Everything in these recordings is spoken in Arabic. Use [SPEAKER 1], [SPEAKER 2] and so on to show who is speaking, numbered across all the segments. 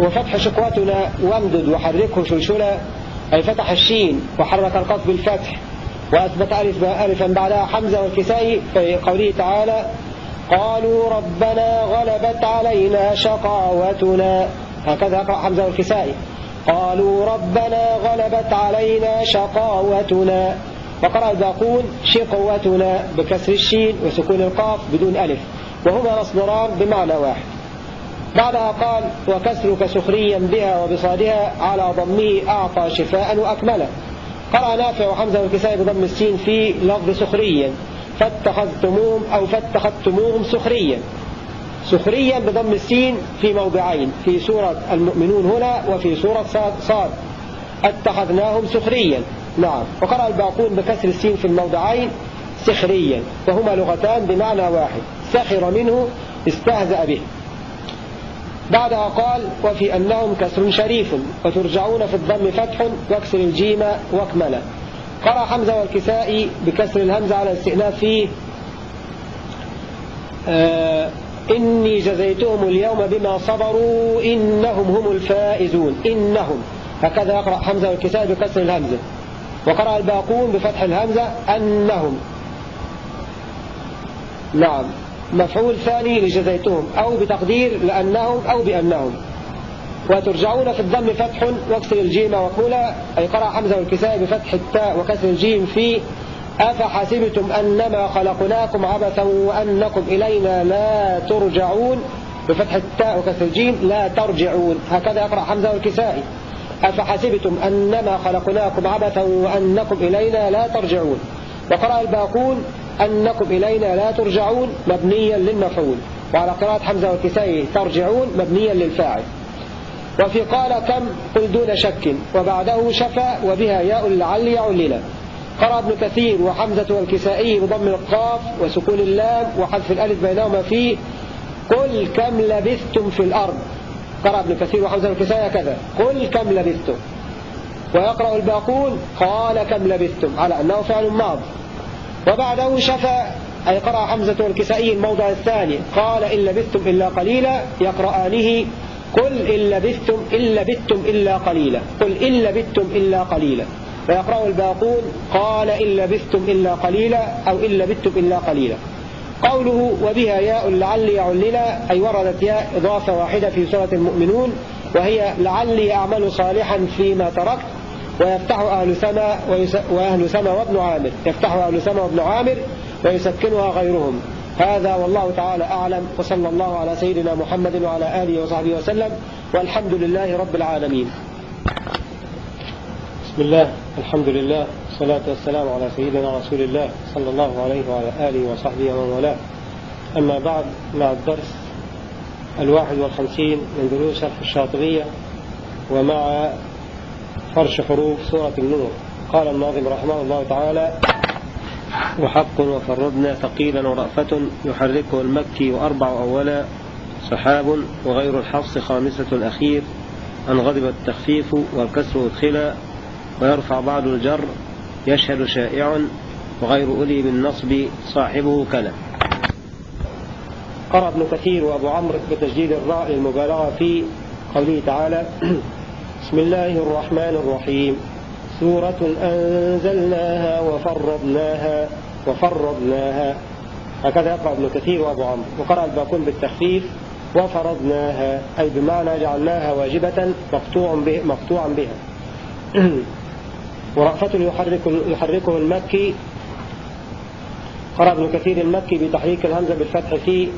[SPEAKER 1] وفتح شقوتنا وامدد وحركه شلشلا أي فتح الشين وحرك القف بالفتح وأثبت ألف ألفا بعدها حمزة والكسائي في قوله تعالى قالوا ربنا غلبت علينا شقاوتنا. هكذا يقرأ حمزة والكسائي قالوا ربنا غلبت علينا شقاوتنا. وقرأ الباقون شقوتنا بكسر الشين وسكون القاف بدون ألف. وهما مصدران بمعنى واحد. بعدها قال وكسرك سخريا بها وبصادها على ضمه أعطى شفاء وأكمله. قرأ نافع وحمزة والكسائي بضم السين في لفظ سخريا فاتخذتموهم أو فاتخذتموهم سخريا. سخريا بضم السين في موضعين في سورة المؤمنون هنا وفي سورة صاد اتخذناهم سخريا. نعم. وقرأ الباقون بكسر السين في الموضعين سخريا. وهما لغتان بمعنى واحد سخر منه استهزأ به. بعدها قال وفي أنهم كسر شريف وترجعون في الضم فتح واكسر الجيم واكملا قرأ حمزة والكسائي بكسر الهمزة على الاستئناف فيه آه إني جزيتهم اليوم بما صبروا إنهم هم الفائزون إنهم. هكذا يقرأ حمزة والكسائي بكسر الهمزة وقرأ الباقون بفتح الهمزة أنهم. نعم. مفعول ثاني لجزيتهم أو بتقدير لأنهم أو بأنهم. وترجعون في الضم فتح واكسر الجيم وقولا أي قرأ حمزة والكسائي بفتح التاء وكسر الجيم في أفحسبتم أنما خلقناكم عبثا وأنكم إلينا لا ترجعون. بفتح التاء وكسر الجيم لا ترجعون. هكذا يقرأ حمزة والكسائي. أفحسبتم أنما خلقناكم عبثا وأنكم إلينا لا ترجعون. وقرأ الباقون أنكم إلينا لا ترجعون مبنيا للمفعول. وعلى قراءة حمزة والكسائي ترجعون مبنيا للفاعل. وفي قال كم؟ قل دون شك. وبعده شفى وبها ياء لعل يعلل قرأ ابن كثير وحمزة والكسائي بضم القاف وسكون اللام وحذف الألف بينهما في قل كم لبثتم في الأرض؟ قرأ ابن كثير وحمزة والكسائي كذا قل كم لبثتم؟ ويقرأ الباقون قال كم لبثتم؟ على أنه فعل ماض. وبعده شفى أي قرأ حمزة والكسائي الموضع الثاني قال إن لبثتم إلا قليلا يقرآنه قل إن لبثتم إن لبثتم إلا قليلا قل إن لبثتم إلا قليلا. ويقرأ الباقون قال إن لبثتم إلا قليلا أو إن لبثتم إلا قليلا. قوله وبها ياء لعلي يعللا أي وردت ياء إضافة واحدة في سورة المؤمنون وهي لعلي أعمل صالحا فيما تركت ويفتح أهل سما وأهل سما وابن عامر. يفتح أهل سما وابن عامر ويسكنها غيرهم. هذا والله تعالى أعلم. وصلى الله على سيدنا محمد وعلى آله وصحبه وسلم. والحمد لله رب العالمين. بسم الله. الحمد لله. والصلاة والسلام على سيدنا رسول الله صلى الله عليه وعلى آله وصحبه ومن والاه. أما بعد مع الدرس الواحد والخمسين من دروس شرح الشاطبية ومع فرش حروف سورة النور. قال الناظم رحمه الله تعالى وحق وفرضنا ثقيلا ورأفة يحركه المكي وأربع أولا سحاب وغير الحفص خامسة الأخير أن غضب التخفيف والكسر ادخلا ويرفع بعد الجر يشهد شائع وغير أولي بالنصب صاحبه كلا. قرأ ابن كثير وأبو عمرو بتجديد الراء للمبالغة في قوله تعالى بسم الله الرحمن الرحيم. سورة أنزلناها وفرضناها وفرضناها. هكذا يقرأ ابن كثير وأبو عمرو وقرأ الباقون بالتخفيف وفرضناها. أي بمعنى جعلناها واجبة مقطوع به مقطوعا بها. ورأفة يحرك يحركه المكي. قرأ ابن كثير المكي بتحريك الهمزة بالفتح فيه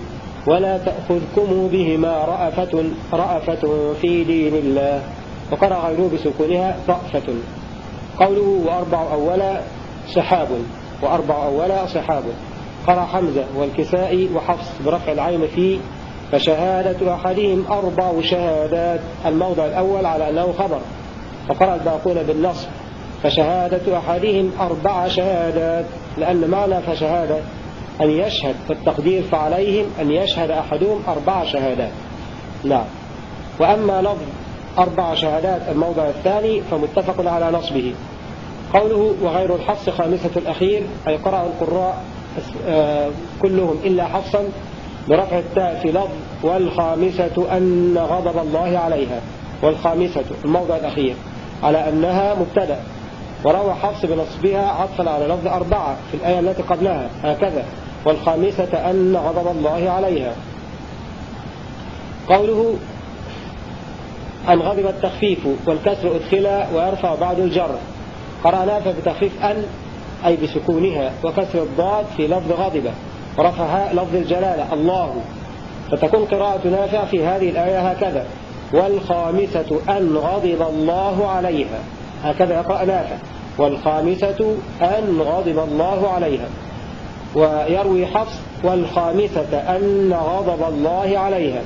[SPEAKER 1] ولا تأخذكم بهما رأفة رأفة في دين الله. وقرأ غيره بسكونها رأفة قوله وأربع أولا سحاب وأربع أولا سحاب. قرأ حمزة والكسائي وحفص برفع العين فيه فشهادة أحدهم أربع شهادات. الموضع الأول على أنه خبر وقرأ الباقون بالنصب. فشهادة أحدهم أربع شهادات لأن معنى فشهادة أن يشهد في التقدير فعليهم أن يشهد أحدهم أربع شهادات. نعم. وأما لفظ أربع شهادات الموضع الثاني فمتفق على نصبه. قوله وغير الحفص خامسة الأخير أي قرأ القراء آه، كلهم إلا حفصا برفع التاء في لفظ والخامسة أن غضب الله عليها. والخامسة الموضع الأخير على أنها مبتدأ. وروى حفص بنصبها عطفا على لفظ أربعة في الآية التي قبلها هكذا والخامسة أن غضب الله عليها. قوله أن غضب التخفيف والكسر أدخل ويرفع بعد الجر. قرأ نافع بتخفيف أن أي بسكونها وكسر الضاد في لفظ غضب ورفعها لفظ الجلالة الله. فتكون قراءة نافع في هذه الآية هكذا. والخامسة أن غضب الله عليها. هكذا يقرأ نافع. والخامسة أن غضب الله عليها. ويروي حفص والخامسة أن غضب الله عليها.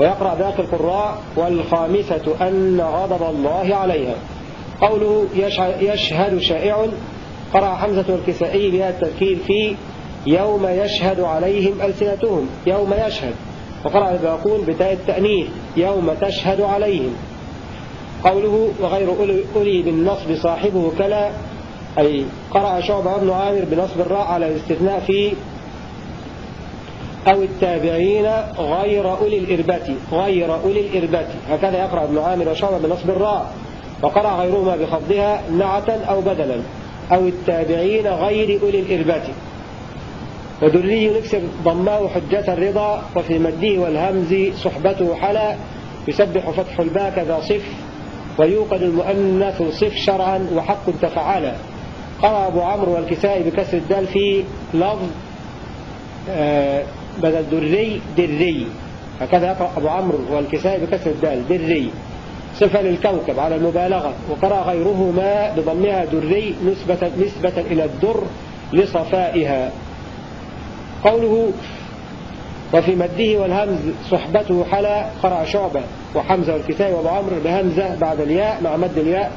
[SPEAKER 1] ويقرأ باقي القراء والخامسة أن غضب الله عليها. قوله يشهد شائع. قرأ حمزة والكسائي بها التذكير في يوم يشهد عليهم ألسنتهم يوم يشهد. وقرأ الباقون بتاء التأنيث يوم تشهد عليهم. قوله وغير أولي بالنصب صاحبه كلا أي قرأ شعبة بن عامر بنصب الراء على الاستثناء في أو التابعين غير أولي الإربة غير أولي الإربة هكذا يقرأ ابن عامر وشعبة بنصب الراء. وقرأ غيرهما بخفضها نعتا أو بدلا. أو التابعين غير أولي الإربة ودري نكسر ضماه حجة الرضا وفي مده والهمز صحبته حلا. يسبح فتح الباء كذا صف ويوقد المؤنث صف شرعا وحق تفعلا قرأ أبو عمرو والكسائي بكسر الدال في لفظ آه، بدل دري دري. هكذا يقرأ أبو عمرو والكسائي بكسر الدال دري. صفة للكوكب على المبالغة وقرأ غيرهما بضمها دري نسبة, نسبة إلى الدر لصفائها. قوله وفي مده والهمز صحبته حلا قرأ شعبة وحمزة والكسائي وأبو عمرو بهمزة بعد الياء مع مد الياء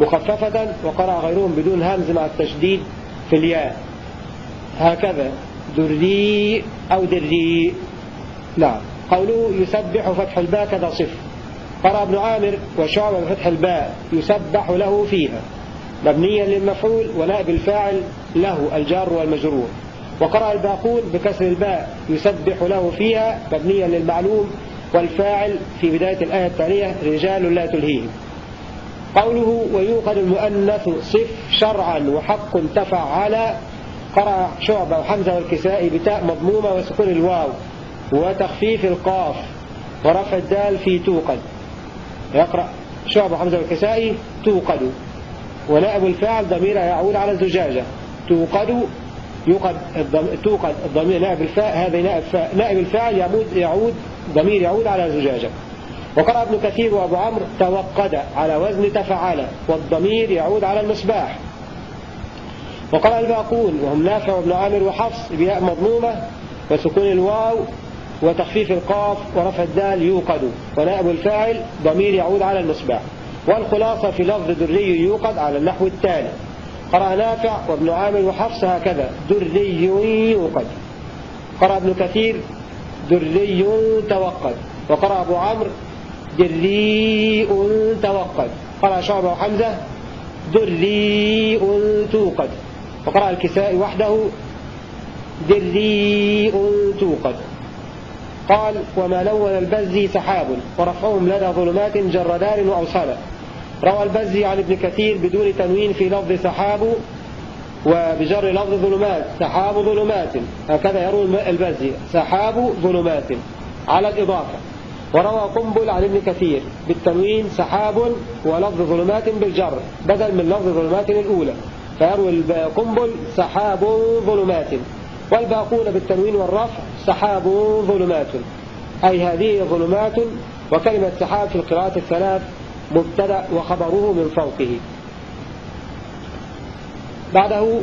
[SPEAKER 1] مخففة وقرأ غيرهم بدون همز مع التشديد في الياء. هكذا. دري أو دري. نعم قوله يسبح فتح الباء كذا صفر قرأ ابن عامر وشعبة بفتح الباء. يسبح له فيها. مبنيا للمفعول ونائب الفاعل له الجار والمجرور. وقرأ الباقون بكسر الباء. يسبح له فيها مبنيا للمعلوم. والفاعل في بداية الآية التالية رجال لا تلهيهم. قوله ويوقد المؤنث صف شرعا وحق تفعل قرأ شعبة وحمزة والكسائي بتاء مضمومة وسكون الواو وتخفيف القاف ورفع الدال في توقد. يقرأ شعبة وحمزة والكسائي توقد. ونائب الفاعل ضمير يعود على الزجاجة. توقد يوقد توقد الضمير نائب الفاء هذا نائب, فاء نائب الفاعل يعود, يعود ضمير يعود على زجاجة وقرأ ابن كثير وأبو عمرو توقد على وزن تفعل والضمير يعود على المصباح. وقرأ الباقون وهم نافع وابن عامر وحفص بياء مضمومة وسكون الواو وتخفيف القاف ورفع الدال يوقد ونائب الفاعل ضمير يعود على المصباح. والخلاصة في لفظ دري يوقد على النحو التالي. قرأ نافع وابن عامر وحفص هكذا دري يوقد. قرأ ابن كثير دري توقد. وقرأ أبو عمرو دري توقد. قرأ شعبة وحمزة دري توقد. وقرأ الكساء وحده دري توقد. قال وما لون البزي سحاب ورفعهم لدى ظلمات جردان وأوصالا روى البزي عن ابن كثير بدون تنوين في لفظ سحاب وبجر لفظ ظلمات. سحاب ظلمات. هكذا يروي البزي سحاب ظلمات. على الإضافة. وروى قنبل عن ابن كثير بالتنوين سحاب ولفظ ظلمات بالجر بدل من لفظ ظلمات الأولى. فيروي قنبل سحاب ظلمات والباقون بالتنوين والرفع سحاب ظلمات. أي هذه ظلمات وكلمة سحاب في القراءات الثلاث مبتدأ وخبره من فوقه. بعده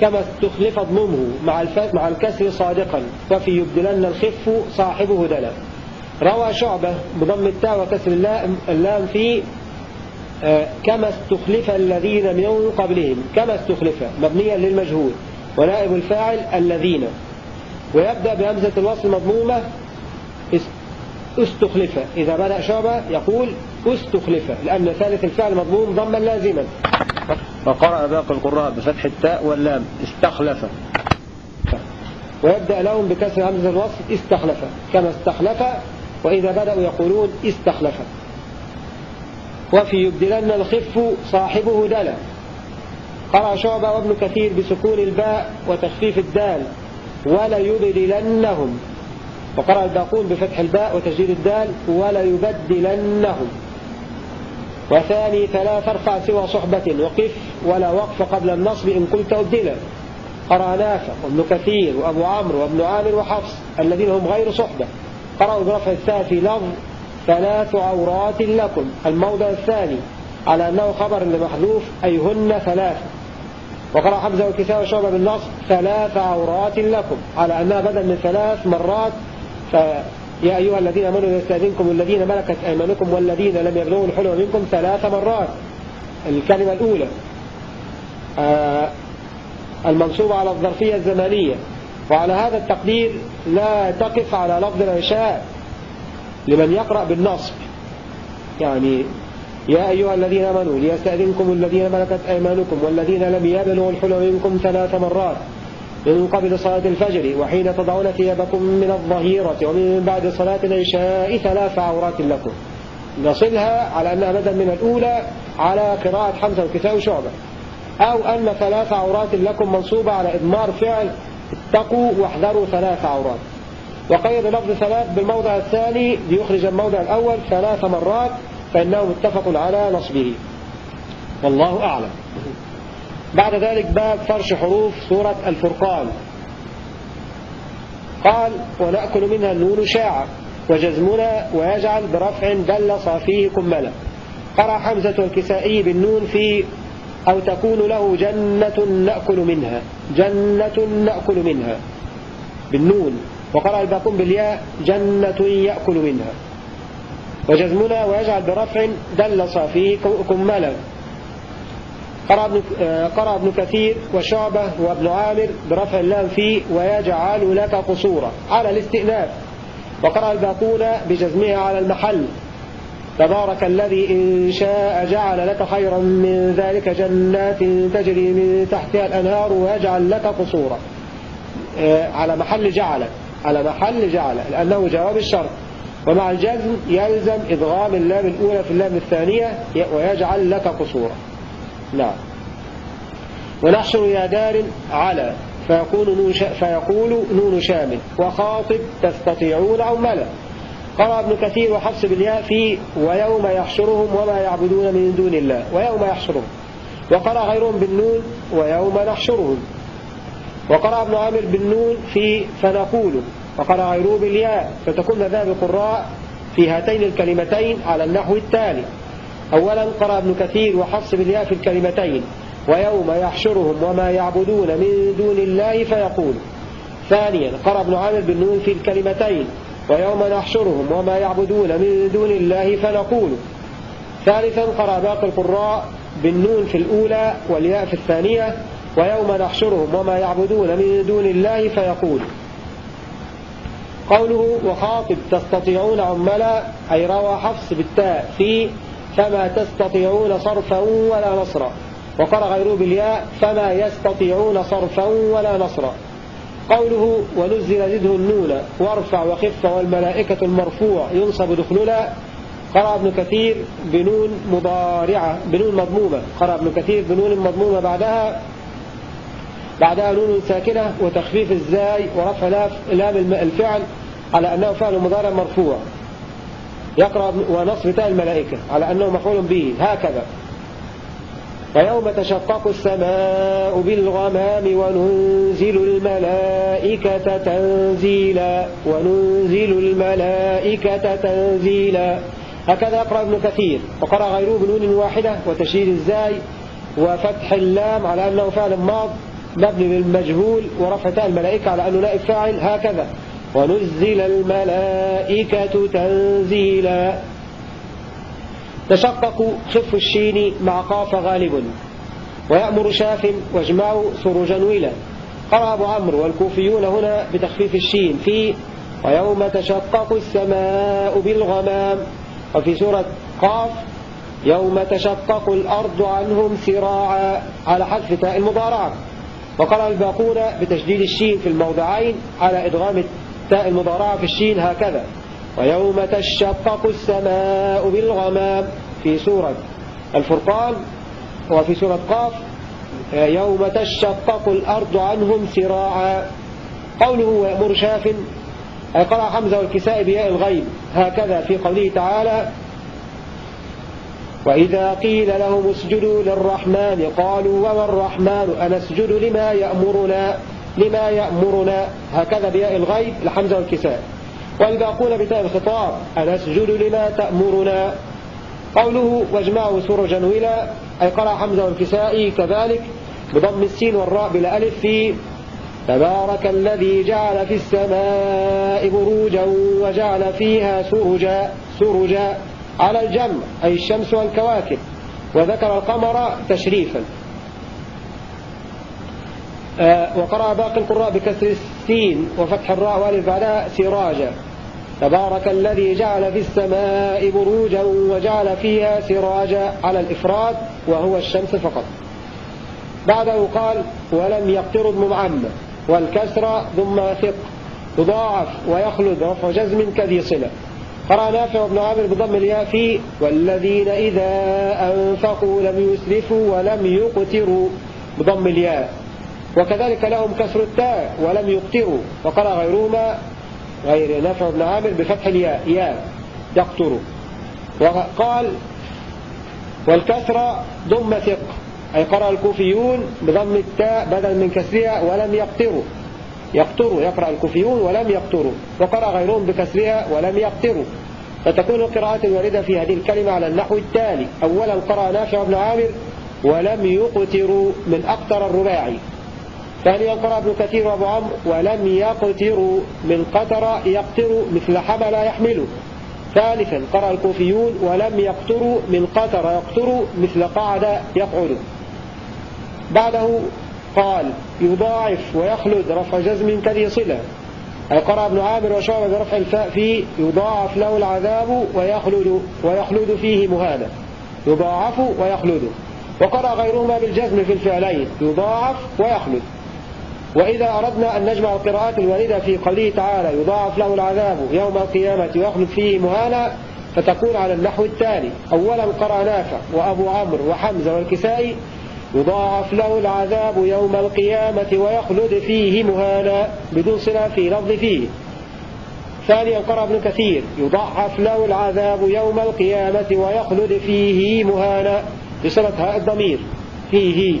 [SPEAKER 1] كما استخلف ضممه مع مع الكسر صادقا وفي يبدلن الخف صاحبه دلا. روى شعبة بضم التاء وكسر اللام في كما استخلف الذين من قبلهم كما استخلف مبنيا للمجهول ونائب الفاعل الذين. ويبدأ بهمزة الوصل مضمومة استخلف. إذا بدأ شعبة يقول استخلف لأن ثالث الفعل مضموم ضما لازما. وقرأ باقي القراء بفتح التاء واللام استخلف. ويبدأ لهم بكسر همزة الوصف استخلف. كما استخلف وإذا بدأوا يقولون استخلف. وفي يبدلن الخف صاحبه دلا. قرأ شعبة وابن كثير بسكون الباء وتخفيف الدال ولا يبدلنهم. وقرأ الباقون بفتح الباء وتجديد الدال ولا يبدلنهم. وثاني ثلاث ارفع سوى صحبة وقف ولا وقف قبل النصب إن قلت أبدلا. قرأ نافع وابن كثير وأبو عمرو وابن عامر وحفص الذين هم غير صحبة. قرأوا برفع الثاء في لفظ ثلاث عورات لكم. الموضع الثاني على أنه خبر لمحذوف أي هن ثلاث. وقرأ حمزة والكساء وشعبة بالنص ثلاث عورات لكم. على أنها بدل من ثلاث مرات فيا أيها الذين أمنوا يستأذنكم الذين ملكت أيمانكم والذين لم يبلغوا الحلم منكم ثلاث مرات. الكلمة الأولى آه المنصوبة على الظرفية الزمانية وعلى هذا التقدير لا تقف على لفظ العشاء. لمن يقرأ بالنصب. يعني يا أيها الذين آمنوا ليستأذنكم الذين ملكت أيمانكم والذين لم يبلغوا الحلم منكم ثلاث مرات. من قبل صلاة الفجر وحين تضعون ثيابكم من الظهيرة ومن بعد صلاة العشاء ثلاث عورات لكم. نصلها على أنها بدل من الأولى على قراءة حمزة وكساء وشعبة أو أن ثلاث عورات لكم منصوبة على إضمار فعل اتقوا واحذروا ثلاث عورات. وقيد لفظ ثلاث بالموضع الثاني ليخرج الموضع الأول ثلاث مرات فإنه متفق على نصبه. والله أعلم. بعد ذلك باب فرش حروف سورة الفرقان. قال ونأكل منها النون شاعة وجزمنا ويجعل برفع دل صافيه كملا. قرأ حمزة الكسائي بالنون في أو تكون له جنة نأكل منها جنة نأكل منها بالنون. وقرأ الباقون بالياء جنة يأكل منها. وجزمنا ويجعل برفع دل صافيه كملا قرأ ابن, آه، قرأ ابن كثير وشعبة وابن عامر برفع اللام فيه ويجعل لك قصورا. على الاستئناف. وقرأ الباقون بجزمها على المحل. تبارك الذي إن شاء جعل لك خيرا من ذلك جنات تجري من تحتها الأنهار ويجعل لك قصورا. آه، على محل جعل على محل جعل لأنه جواب الشرط ومع الجزم يلزم إضغام اللام الأولى في اللام الثانية ويجعل لك قصورا. نعم. ونحشر يا دار على فيقول نون, فيقول نون شامل وخاطب تستطيعون أو ملا. قرأ ابن كثير وحفص بالياء في ويوم يحشرهم وما يعبدون من دون الله ويوم يحشرهم. وقرأ غيرهم بالنون ويوم نحشرهم. وقرأ ابن عامر بالنون في فنقول وقرأ غيره بالياء فتكون ذهب القراء في هاتين الكلمتين على النحو التالي. أولا قرأ ابن كثير وحفص بالياء في الكلمتين ويوم يحشرهم وما يعبدون من دون الله فيقول. ثانيا قرأ ابن عامر بالنون في الكلمتين ويوم نحشرهم وما يعبدون من دون الله فنقول. ثالثا قرأ باقي القراء بالنون في الأولى والياء في الثانية ويوم نحشرهم وما يعبدون من دون الله فيقول. قوله وخاطب تستطيعون عملا؟ أي روى حفص بالتاء في فما تستطيعون صرفا ولا نصرا. وقرأ غيره بالياء فما يستطيعون صرفا ولا نصرا. قوله ونزل زده النون وارفع وخف والملائكة المرفوع ينصب دخلنا قرأ ابن كثير بنون مضارعة بنون مضمومة. قرأ ابن كثير بنون مضمومة بعدها. بعدها نون ساكنة وتخفيف الزاي ورفع لام الفعل على أنه فعل مضارع مرفوع. يقرأ ونصب تاء الملائكة على أنه مفعول به. هكذا. ويوم تشقق السماء بالغمام وننزل الملائكة تنزيلا. وننزل الملائكة تنزيلا. هكذا يقرأ ابن كثير. وقرأ غيره بنون واحدة وتشييد الزاي وفتح اللام على أنه فعل ماض. مبني للمجهول ورفع تاء الملائكة على أنه نائب فاعل هكذا. ونزل الملائكة تنزيلا. تشقق خف الشين مع قاف غالب. ويأمر شاف واجمعوا سرجا ولا قرأ أبو عمرو والكوفيون هنا بتخفيف الشين. في ويوم تشقق السماء بالغمام. وفي سورة قاف يوم تشقق الأرض عنهم سراعا. على حذف تاء المضارعة. وقرأ الباقون بتشديد الشين في الموضعين على إدغام التاء المضارعة في الشين هكذا. ويوم تشقق السماء بالغمام في سورة الفرقان وفي سورة قاف يوم تشقق الأرض عنهم سراعا. قوله ويأمر شاف قرأ حمزة والكساء بياء الغيب هكذا في قوله تعالى وإذا قيل لهم اسجدوا للرحمن قالوا وما الرحمن؟ أنسجد لما يأمرنا؟ لما يأمرنا؟ هكذا بياء الغيب لحمزة والكساء. والباقون بتاء الخطاب أنسجد لما تأمرنا؟ قوله واجمعوا سرجا ولا أي قرأ حمزة والكسائي كذلك بضم السين والراء بلا ألف في تبارك الذي جعل في السماء بروجا وجعل فيها سرجا سرجا. على الجمع أي الشمس والكواكب وذكر القمر تشريفا. آه، وقرأ باقي القراء بكسر السين وفتح الراء والف بعدها سراجا. تبارك الذي جعل في السماء بروجا وجعل فيها سراجا على الإفراد وهو الشمس فقط. بعده قال ولم يقترض ممعمة والكسر ثم ثق يضاعف ويخلد رفع جزم كذي صلة. قرأ نافع وابن عامر بضم الياء في والذين إذا أنفقوا لم يسرفوا ولم يقتروا بضم الياء. وكذلك لهم كسر التاء ولم يقتروا. وقرأ غيرهما غير نافع بن عامر بفتح الياء. ياء يقتروا. وقال والكسر ضم ثق أي قرأ الكوفيون بضم التاء بدل من كسرها ولم يقتروا. يقتروا يقرأ الكوفيون ولم يقتروا وقرأ غيرهم بكسرها ولم يقتروا. فتكون القراءات الواردة في هذه الكلمة على النحو التالي. أولا قرأ نافع بن عامر ولم يقتروا من أقتر الرباعي. ثانيا قرأ ابن كثير وأبو عمرو ولم يقتروا من قتر يقتر مثل حمل يحمله. ثالثا قرأ الكوفيون ولم يقتروا من قتر يقتر مثل قعد يقعد. بعده قال يضاعف ويخلد رفع جزم كذي صلة. أي قرأ ابن عامر وشعب برفع الفاء فيه يضاعف له العذاب ويخلد, ويخلد فيه مهانة يضاعف ويخلد. وقرأ غيرهما بالجزم في الفعلين. يضاعف ويخلد. وإذا أردنا أن نجمع القراءات الواردة في قوله تعالى يضاعف له العذاب يوم القيامة ويخلد فيه مهانا فتكون على النحو التالي أولا قرأ نافع وأبو عمرو وحمزة والكسائي يضاعف له العذاب يوم القيامة ويخلد فيه مهانا بدون صلة في لفظ فيه. ثانيا قرأ ابن كثير يضاعف له العذاب يوم القيامة ويخلد فيه مهانا بصلة هاء الضمير فيه.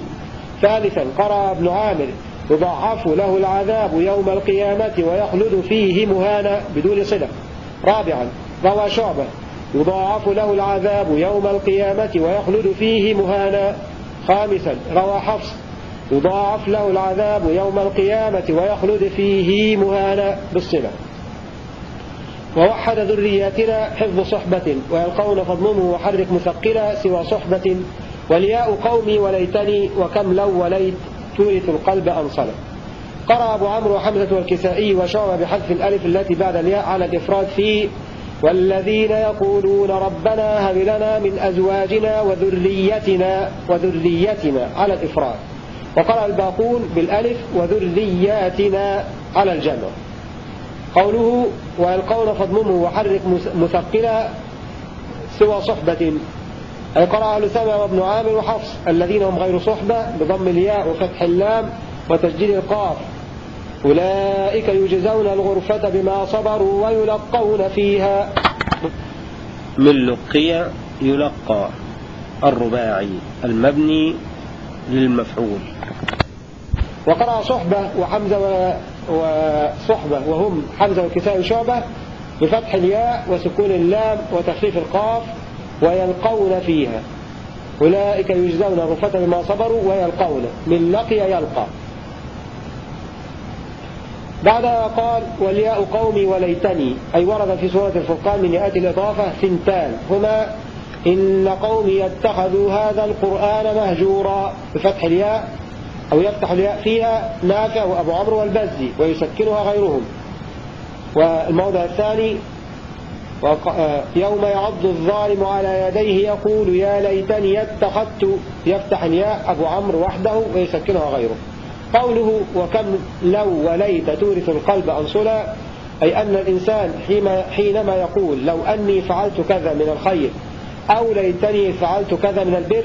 [SPEAKER 1] ثالثا قرأ ابن عامر يضاعف له العذاب يوم القيامة ويخلد فيه مهانا بدون صلة رابعا روى شعبة يضاعف له العذاب يوم القيامة ويخلد فيه مهانا خامسا روى حفص يضاعف له العذاب يوم القيامة ويخلد فيه مهانا بالصلة ووحد ذرياتنا حفظ صحبة ويلقون فضمه وحرك مثقلا سوى صحبة. والياء قومي وليتني وكم لو وليت تورث القلب أنصلا قرأ أبو عمرو وحمزة والكسائي وشعب بحذف الألف التي بعد الياء على الإفراد في والذين يقولون ربنا هب لنا من أزواجنا وذريتنا وذريتنا على الإفراد. وقرأ الباقون بالألف وذرياتنا على الجمع. قوله ويلقون فضممه وحرك مثقلا سوى صحبة. أي قرأ أهل سمع وابن عامر وحفص الذين هم غير صحبة بضم الياء وفتح اللام وتسجيل القاف. أولئك يجزون الغرفة بما صبروا ويلقون فيها.
[SPEAKER 2] من لقي يلقى الرباعي المبني للمفعول.
[SPEAKER 1] وقرأ صحبة وحمزة وصحبة وهم حمزة والكساء شعبة بفتح الياء وسكون اللام وتخفيف القاف ويلقون فيها. أولئك يجزون الغرفة بما صبروا ويلقون. من لقي يلقى. بعدها قال والياء قومي وليتني أي ورد في سورة الفرقان من يأتي الإضافة ثنتان. هما إن قومي اتخذوا هذا القرآن مهجورا بفتح الياء أو يفتح الياء فيها نافع وأبو عمرو والبزي ويسكنها غيرهم. والموضع الثاني يوم يعض الظالم على يديه يقول يا ليتني اتخذت يفتح الياء أبو عمرو وحده ويسكنها غيره. قوله وكم لو وليت تورث القلب أنصلا أي أن الإنسان حينما يقول لو أني فعلت كذا من الخير أو ليتني فعلت كذا من البر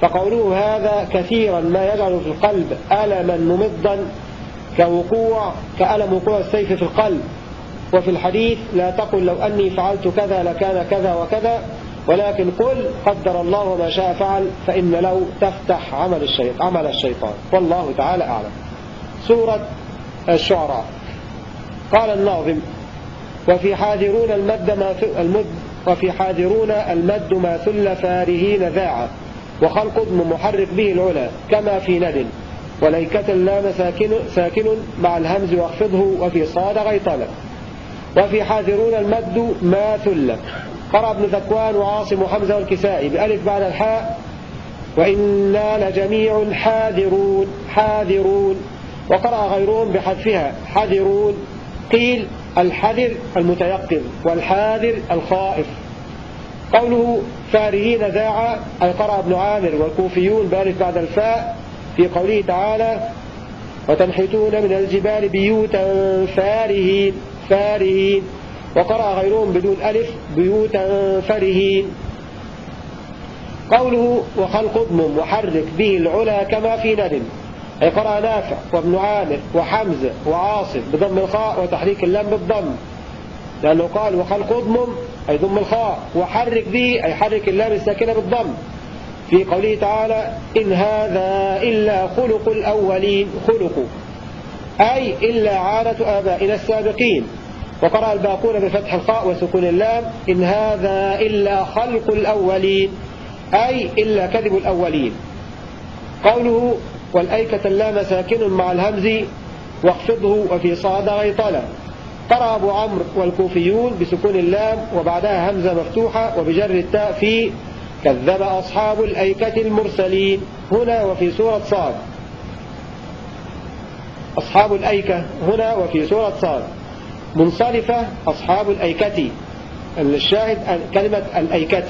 [SPEAKER 1] فقوله هذا كثيرا ما يجعل في القلب ألما ممضا كوقوع كألم وقوع السيف في القلب. وفي الحديث لا تقل لو أني فعلت كذا لكان كذا وكذا. ولكن قل قدر الله ما شاء فعل فإن لو تفتح عمل الشيطان, عمل الشيطان. والله تعالى أعلم. سورة الشعراء. قال الناظم وفي حاذرون المد ما المد وفي حاذرون المد ما ثل فارهين ذاع وخلق ابن محرك به العلا كما في ند. وليكة اللام ساكن, ساكن مع الهمز واخفضه وفي صاد غيطلة وفي حاذرون المد ما ثل. قرأ ابن ذكوان وعاصم وحمزة والكسائي بألف بعد الحاء وإنا لجميع حاذرون حاذرون. وقرأ غيرهم بحذفها حذرون. قيل الحذر المتيقظ والحاذر الخائف. قوله فارهين ذاع أي قرأ ابن عامر والكوفيون بألف بعد الفاء في قوله تعالى وتنحتون من الجبال بيوتا فارهين فارهين. وقرأ غيرهم بدون ألف بيوتا فرهين قوله وخلق اضم محرك به العلا كما في ندم. أي قرأ نافع وابن عامر وحمزة وعاصم بضم الخاء وتحريك اللام بالضم. لأنه قال وخلق اضمم أي ضم الخاء وحرك به أي حرك اللام الساكنة بالضم. في قوله تعالى إن هذا إلا خلق الأولين خلق أي إلا عادة آبائنا السابقين. وقرأ الباقون بفتح الخاء وسكون اللام إن هذا إلا خلق الأولين أي إلا كذب الأولين. قوله والأيكة اللام ساكن مع الهمز واخفضه وفي صاد غيطلة قرأ أبو عمرو والكوفيون بسكون اللام وبعدها همزة مفتوحة وبجر التاء في كذب أصحاب الأيكة المرسلين. هنا وفي سورة صاد. أصحاب الأيكة هنا وفي سورة صاد. منصرفة أصحاب الأيكة الشاهد كلمة الأيكة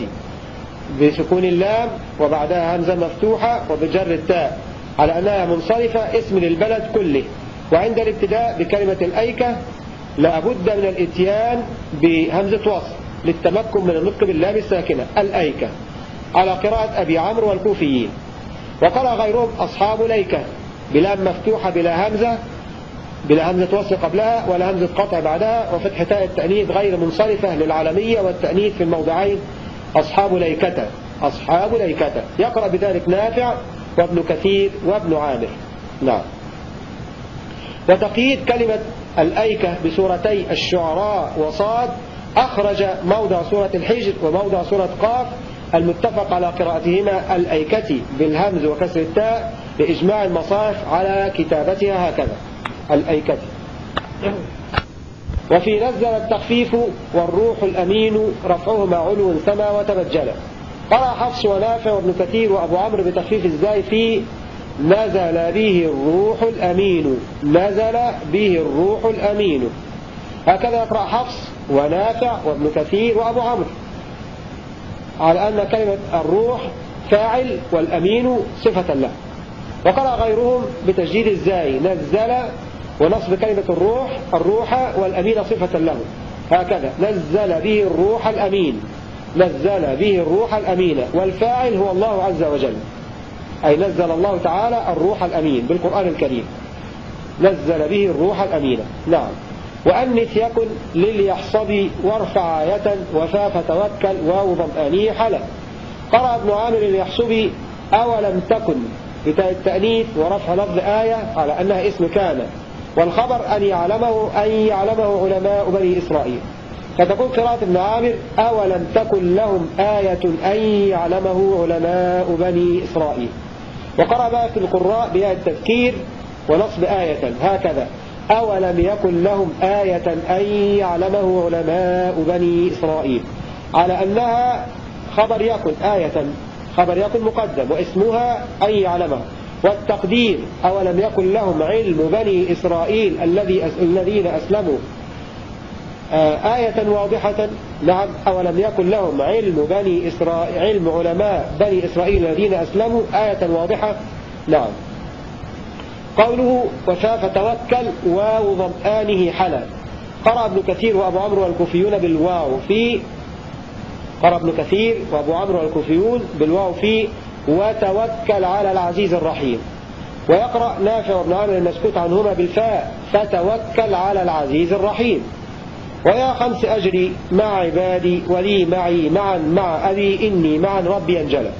[SPEAKER 1] بسكون اللام وبعدها همزة مفتوحة وبجر التاء. على أنها منصرفة اسم للبلد كله. وعند الابتداء بكلمة الأيكة لابد من الاتيان بهمزة وصل للتمكن من النطق باللام الساكنة. الأيكة. على قراءة أبي عمرو والكوفيين. وقرأ غيرهم أصحاب ليكة بلام مفتوحة بلا همزة. بلا همزة وصل قبلها ولا همزة قطع بعدها وفتح تاء التأنيث غير منصرفة للعالمية والتأنيث في الموضعين أصحاب ليكة أصحاب ليكة يقرأ بذلك نافع وابن كثير وابن عامر. نعم. وتقييد كلمة الأيكة بسورتي الشعراء وصاد أخرج موضع سورة الحجر وموضع سورة قاف المتفق على قراءتهما الأيكة بالهمز وكسر التاء بإجماع المصاحف على كتابتها هكذا. الأيكة. وفي نزل التخفيف والروح الأمين رفعهما علو سما وتبجلا. قرأ حفص ونافع وابن كثير وأبو عمرو بتخفيف الزاي في نزل به الروح الأمين نزل به الروح الأمين هكذا يقرأ حفص ونافع وابن كثير وأبو عمرو. على أن كلمة الروح فاعل والأمين صفة له. وقرأ غيرهم بتجديد الزاي. نزل ونصب كلمة الروح الروح والأمين صفة له. هكذا. نزل به الروح الأمين. نزل به الروح الأمين. والفاعل هو الله عز وجل. أي نزل الله تعالى الروح الأمين بالقرآن الكريم. نزل به الروح الأمين. نعم. وأنث يكن لليحصبي وارفع آية وفا فتوكل واو ضمآني حلا قرأ ابن عامر اليحصبي أولم تكن. بتاء التأنيث ورفع لفظ آية على أنها اسم كان والخبر أن يعلمه أن يعلمه علماء بني إسرائيل. فتقول قراءة ابن عامر أولم تكن لهم آية أن يعلمه علماء بني إسرائيل؟ وقرأ بقى في القراء بها التذكير ونصب آية هكذا. أولم يكن لهم آية أن يعلمه علماء بني إسرائيل؟ على أنها خبر يكن آية خبر يكن مقدم واسمها أن يعلمه. والتقدير أولم يكن لهم علم بني إسرائيل الذي الذين أسلموا؟ آه، آية واضحة. نعم أولم يكن لهم علم بني إسرائيل علم علماء بني إسرائيل الذين أسلموا؟ آية واضحة. نعم. قوله وفاء فتوكل واو ضمآنه حلا قرأ ابن كثير وأبو عمرو والكوفيون بالواو في قرأ ابن كثير وأبو عمرو والكوفيون بالواو في وتوكل على العزيز الرحيم. ويقرأ نافع وابن عامر المسكوت عنهما بالفاء فتوكل على العزيز الرحيم. ويا خمس أجري مع عبادي ولي معي معا مع أبي إني معا ربي أنجلا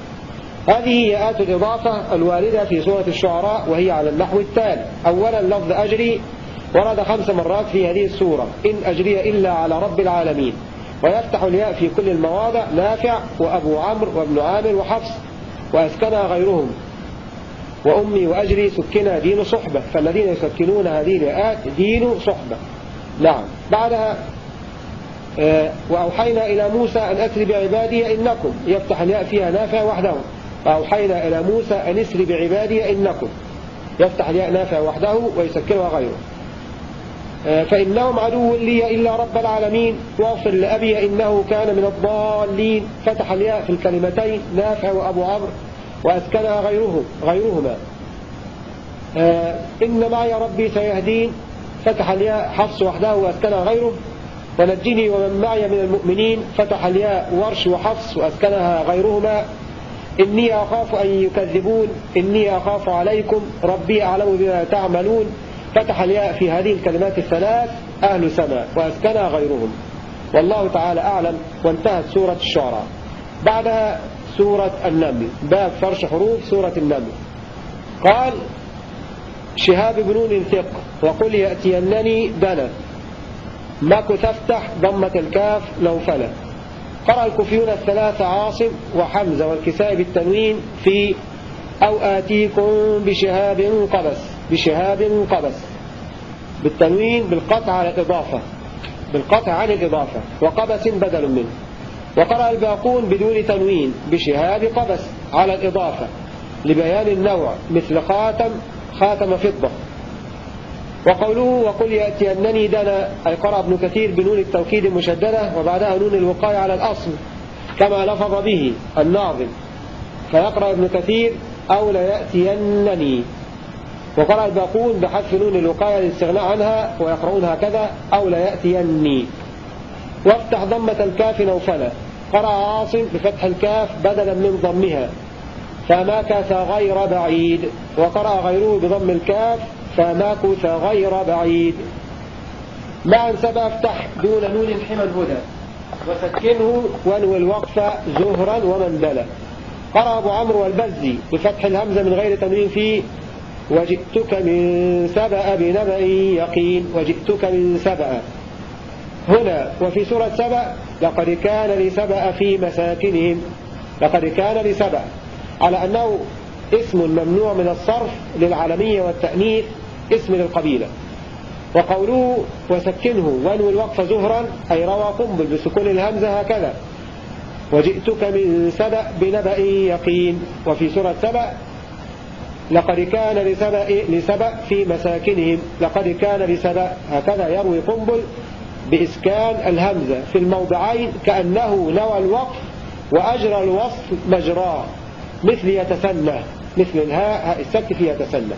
[SPEAKER 1] هذه هي آت الإضافة الواردة في سورة الشعراء وهي على النحو التالي. أولا لفظ أجري ورد خمس مرات في هذه السورة. إن أجري إلا على رب العالمين. ويفتح الياء في كل المواضع نافع وأبو عمرو وابن عامر وحفص. وأسكنها غيرهم. وأمي وأجري سكنا دين صحبة فالذين يسكنون هذه الياءات دين صحبة. نعم. بعدها آه، وأوحينا إلى موسى أن أسر بعبادي إنكم. يفتح الياء فيها نافع وحده. وأوحينا إلى موسى أن اسر بعبادي إنكم. يفتح الياء نافع وحده ويسكنها غيره. فإنهم عدو لي إلا رب العالمين. واغفر لأبي إنه كان من الضالين. فتح الياء في الكلمتين نافع وأبو عمرو وأسكنها غيره غيرهما. آه، إن معي ربي سيهدين. فتح الياء حفص وحده وأسكنها غيره ونجني ومن معي من المؤمنين. فتح الياء ورش وحفص وأسكنها غيرهما. إني أخاف أن يكذبون. إني أخاف عليكم. ربي أعلم بما تعملون. فتح الياء في هذه الكلمات الثلاث أهل سماء وأسكنها غيرهم. والله تعالى أعلم وانتهت سورة الشعراء. بعدها سورة النمل باب فرش حروف سورة النمل. قال شهاب بن نون ثق وقل يأتينني دنا ماكو تفتح ضمة الكاف نوفلة قرأ الكوفيون الثلاثة عاصم وحمزة والكساء بالتنوين في أو آتيكم بشهاب قبس. بشهاب قبس بالتنوين بالقطع على الإضافة بالقطع عن الإضافة وقبس بدل منه. وقرأ الباقون بدون تنوين بشهاب قبس على الإضافة لبيان النوع مثل خاتم خاتم فضة. وقوله وقل يأتينني دنا أي قرأ ابن كثير بنون التوكيد المشددة وبعدها نون الوقاية على الأصل كما لفظ به الناظم. فيقرأ ابن كثير أو ليأتينني. وقرأ الباقون بحذف نون الوقاية للاستغناء عنها ويقرؤون هكذا أو ليأتيني وافتح ضمة الكاف نوفلا قرأ عاصم بفتح الكاف بدلا من ضمها. فمكث غير بعيد. وقرأ غيره بضم الكاف فمكث غير بعيد. مع سبا افتح دون نون حمى الهدى. وسكنه وانوي الوقف زهرا ومندلا. قرأ أبو عمرو والبزي بفتح الهمزة من غير تنوين فيه. وجئتك من سبأ بنبأ يقين وجئتك من سبأ. هنا وفي سورة سبأ لقد كان لسبأ في مساكنهم. لقد كان لسبأ. على أنه اسم ممنوع من الصرف للعالمية والتأنيث اسم للقبيلة. وقوله وسكنه وانوي الوقف زهرا أي روى قنبل بسكون الهمزة هكذا. وجئتك من سبأ بنبأ يقين. وفي سورة سبأ لقد كان لسبأ, لسبأ في مساكنهم. لقد كان لسبأ. هكذا يروي قنبل بإسكان الهمزة في الموضعين كأنه نوى الوقف وأجرى الوصف مجراه مثل يتسنى مثل الهاء السكت في يتسنى.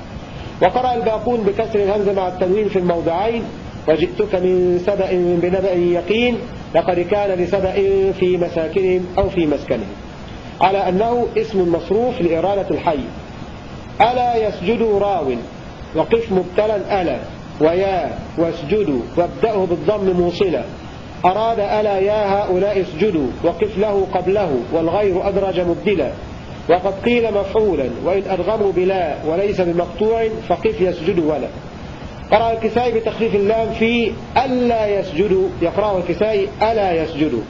[SPEAKER 1] وقرأ الباقون بكسر الهمزة مع التنوين في الموضعين وجئتك من سبأ بنبأ يقين لقد كان لسبأ في مساكنهم أو في مسكنهم. على أنه اسم مصروف لإرادة الحي. ألا يسجد راو. وقف مبتلا ألا. ويا واسجدوا. وابدأه بالضم موصلا. أراد ألا يا هؤلاء اسجدوا. وقف له قبله. والغير أدرج مبدلا. وقد قيل مفعولا. وإن أدغموا بلا وليس بمقطوع فقف يسجد ولا. قرأ الكسائي بتخفيف اللام في ألا يسجدوا. يقرأه الكسائي ألا يسجدوا.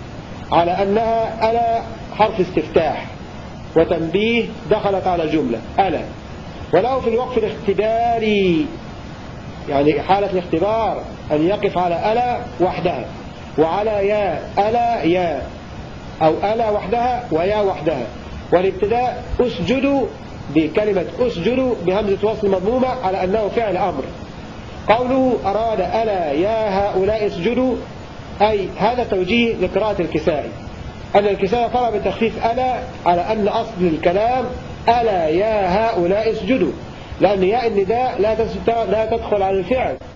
[SPEAKER 1] على أنها ألا حرف استفتاح. وتنبيه دخلت على الجملة ألا. وله في الوقف الاختباري يعني حالة الاختبار أن يقف على ألا وحدها وعلى يا ألا يا أو ألا وحدها ويا وحدها. والابتداء أسجدوا بكلمة أسجدوا بهمزة وصل مضمومة على أنه فعل أمر. قوله أراد ألا يا هؤلاء اسجدوا أي هذا توجيه لقراءة الكسائي. أن الكسائي قرأ بتخفيف ألا على أن أصل الكلام ألا يا هؤلاء اسجدوا لأن ياء النداء لا تدخل على الفعل.